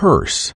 purse.